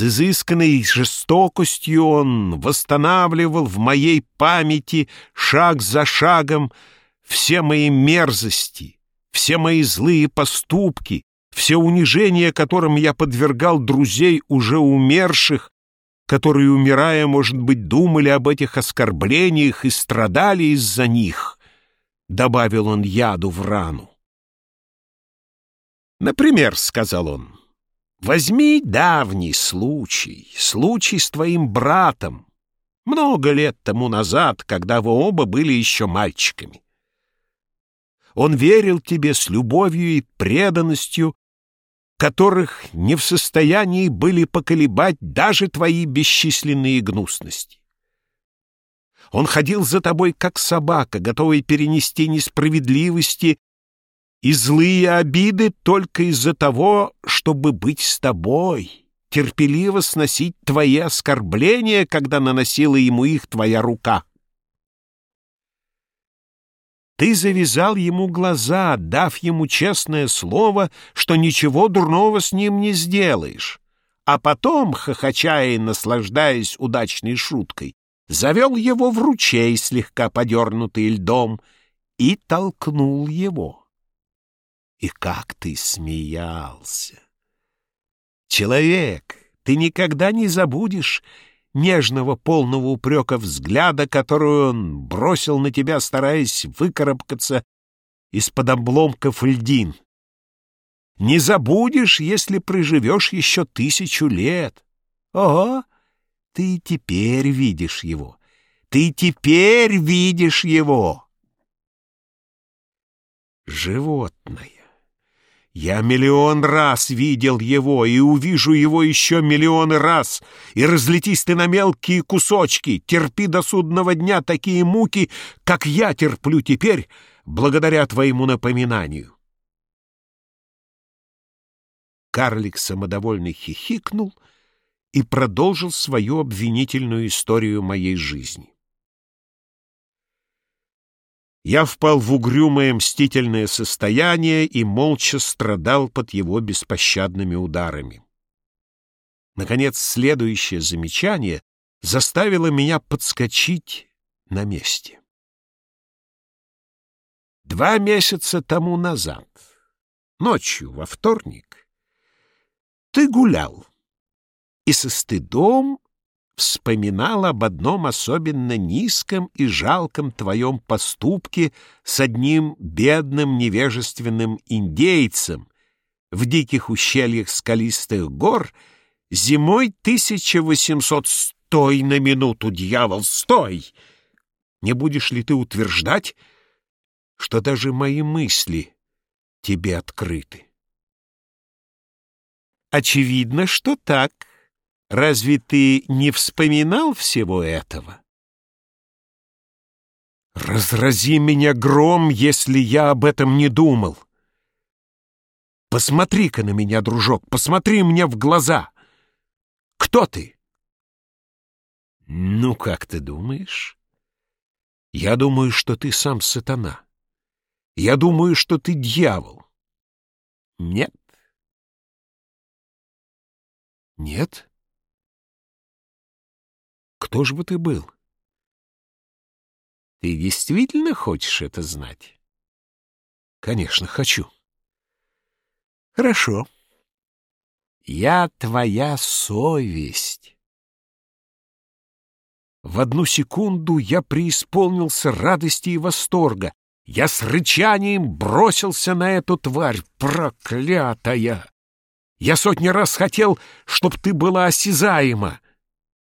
С изысканной жестокостью он восстанавливал в моей памяти шаг за шагом все мои мерзости, все мои злые поступки, все унижения, которым я подвергал друзей уже умерших, которые, умирая, может быть, думали об этих оскорблениях и страдали из-за них, — добавил он яду в рану. «Например, — сказал он, — возьми давний случай, случай с твоим братом, много лет тому назад, когда вы оба были еще мальчиками. Он верил тебе с любовью и преданностью, которых не в состоянии были поколебать даже твои бесчисленные гнусности. Он ходил за тобой, как собака, готовый перенести несправедливости и злые обиды только из-за того, чтобы быть с тобой, терпеливо сносить твои оскорбления, когда наносила ему их твоя рука. Ты завязал ему глаза, дав ему честное слово, что ничего дурного с ним не сделаешь. А потом, хохоча и наслаждаясь удачной шуткой, завел его в ручей, слегка подернутый льдом, и толкнул его. И как ты смеялся! Человек, ты никогда не забудешь нежного, полного упрека взгляда, которую он бросил на тебя, стараясь выкарабкаться из-под обломков льдин. Не забудешь, если проживешь еще тысячу лет. Ого, ты теперь видишь его. Ты теперь видишь его. Животное. Я миллион раз видел его и увижу его еще миллионы раз, и разлетись ты на мелкие кусочки, терпи до судного дня такие муки, как я терплю теперь, благодаря твоему напоминанию. Карлик самодовольно хихикнул и продолжил свою обвинительную историю моей жизни. Я впал в угрюмое мстительное состояние и молча страдал под его беспощадными ударами. Наконец, следующее замечание заставило меня подскочить на месте. Два месяца тому назад, ночью, во вторник, ты гулял и со стыдом вспоминал об одном особенно низком и жалком твоем поступке с одним бедным невежественным индейцем в диких ущельях скалистых гор зимой 1800 «Стой на минуту, дьявол, стой!» Не будешь ли ты утверждать, что даже мои мысли тебе открыты? Очевидно, что так. Разве ты не вспоминал всего этого? Разрази меня гром, если я об этом не думал. Посмотри-ка на меня, дружок, посмотри мне в глаза. Кто ты? Ну, как ты думаешь? Я думаю, что ты сам сатана. Я думаю, что ты дьявол. Нет? Нет? Кто же бы ты был? Ты действительно хочешь это знать? Конечно, хочу. Хорошо. Я твоя совесть. В одну секунду я преисполнился радости и восторга. Я с рычанием бросился на эту тварь, проклятая! Я сотни раз хотел, чтоб ты была осязаема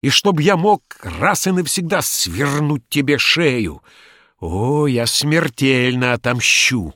и чтобы я мог раз и навсегда свернуть тебе шею. О, я смертельно отомщу!»